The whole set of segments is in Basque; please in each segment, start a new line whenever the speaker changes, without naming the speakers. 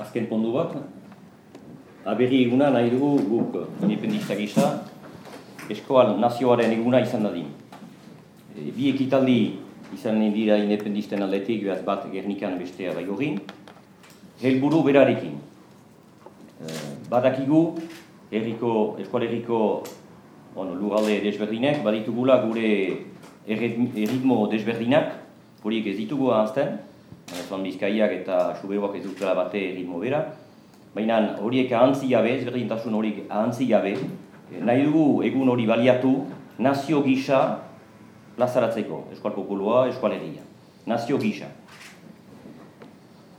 azken pondu bat, aberri eguna nahi dugu guk independista gisa, eskoal nazioaren eguna izan dadin. E, bi ekitaldi izan dira independisten aldetik, behaz bat Gernikan bestea baigorin, helburu berarekin. E, badakigu, erriko, eskual erriko bueno, lurralde desberdinek, baditugula gure erritmo desberdinak, horiek ez ditugu ahazten, Zuan Bizkaiak eta Suberoak ez dutela bate ritmo bera. Baina horiek ahantzi gabe, ezberdintasun horiek ahantzi gabe, nahi dugu egun hori baliatu nazio gisa plazaratzeko, eskual populua, eskual egia. Nazio gisa.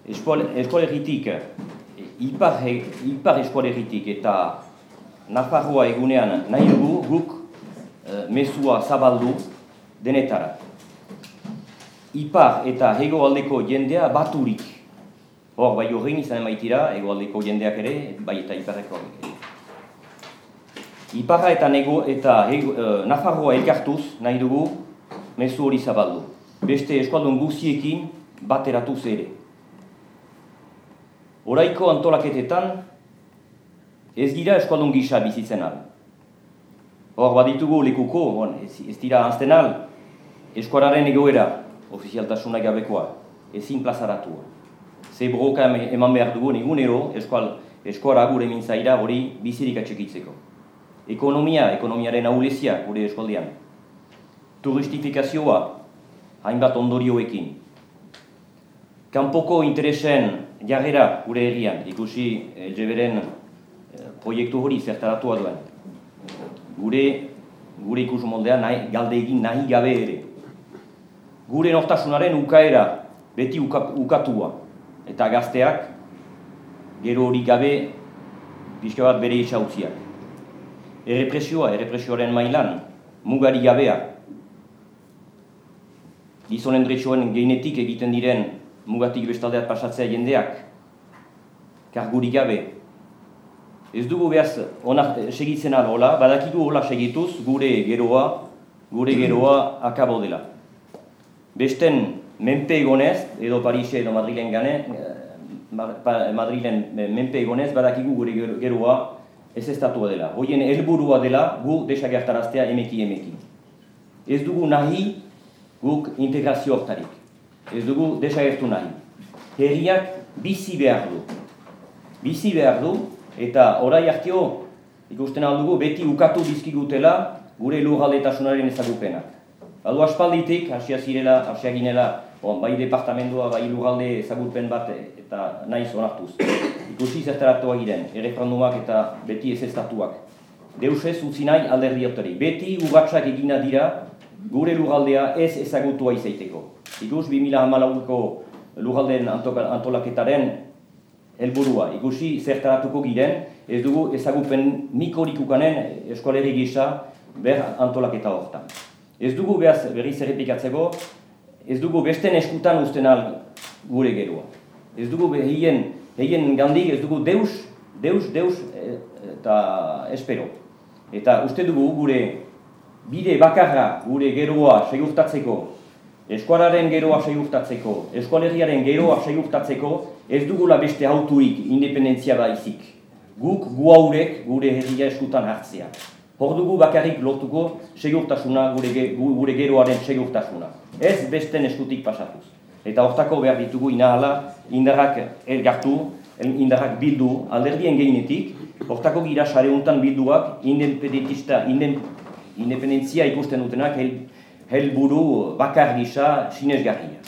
Eskual, eskual erritik, ipar, ipar eskual erritik eta Nafarroa egunean nahi dugu guk e, mesua zabaldu denetara ipar eta hegoaldeko jendea baturik. Hor, bai horrein izan emaitira, hegoaldeko jendeak ere, bai eta iparreko. Iparra eta, nego, eta hego, uh, Nafarroa elkartuz nahi dugu mezu hori zabaldu. Beste eskualdun guziekin bateratuz ere. Horaiko antolaketetan ez dira eskualdun gisa bizitzen al. Hor, baditugu lekuko, bon, ez, ez dira anzten al, eskuararen egoera, ofizialtasuna gabekoa, ezin plazaratua. Ze broka eman behar dugu egunero eskual, eskuara gure mintzaira hori bizirik atxekitzeko. Ekonomia, ekonomiaren aulezia gure eskualdean. Turistifikazioa, hainbat ondorioekin. Kanpoko interesen jarrera gure herrian, ikusi LGBren eh, proiektu hori zertaratua duen. Gure, gure ikus moldean nahi, galde egin nahi gabe ere gure nortasunaren ukaera beti ukatua. Eta gazteak, gero hori gabe, pixka bat bere isautziak. Errepresioa, errepresioaren mailan, mugari gabea. Gizonen dretxoen geinetik egiten diren mugatik bestaldeat pasatzea jendeak. Karguri gabe. Ez dugu behaz onak segitzen hola, badakigu hola segituz gure geroa, gure geroa akabo dela besten menpe egonez, edo Parise edo Madrilen gane, eh, Madrilen menpe egonez, badakigu gure geroa ez estatua dela. Hoien helburua dela gu desagertaraztea emeki emeki. Ez dugu nahi guk integrazio hortarik. Ez dugu desagertu nahi. Herriak bizi behar du. Bizi behar du, eta orai hartio ikusten aldugu beti ukatu bizkigutela gure lurraldetasunaren ezagupenak. Badu aspalditik, hasia zirela, hasia ginela, bon, bai departamentoa, bai lugalde ezagurpen bat eta naiz onartuz. Ikusi zertaratu agiren, erreferendumak eta beti ez estatuak. Deus ez utzi nahi alderdi hotari. Beti ugatsak egina dira gure lugaldea ez ezagutua izaiteko. Ikus 2008ko lugaldeen antolaketaren helburua. Ikusi zertaratuko giren, ez dugu ezagupen mikorik ukanen eskoleri gisa ber antolaketa hortan. Ez dugu behaz berriz errepikatzeko, ez dugu beste eskutan usten al gure geroa. Ez dugu behien, behien gandik, ez dugu deus, deus, deus eh, eta espero. Eta uste dugu gure bide bakarra gure geroa segurtatzeko, eskualaren geroa segurtatzeko, eskualeriaren geroa segurtatzeko, ez dugula beste auturik independentzia da izik. Guk gu haurek gure herria eskutan hartzea. Hor dugu bakarrik lotuko segurtasuna, gure, gure geroaren segurtasuna. Ez besten eskutik pasatuz. Eta hortako behar ditugu inahala, indarrak elgartu, indarrak bildu, alderdien geinetik, hortako gira sare untan bilduak, independentista, independentzia ikusten dutenak, helburu bakar gisa sinesgarria.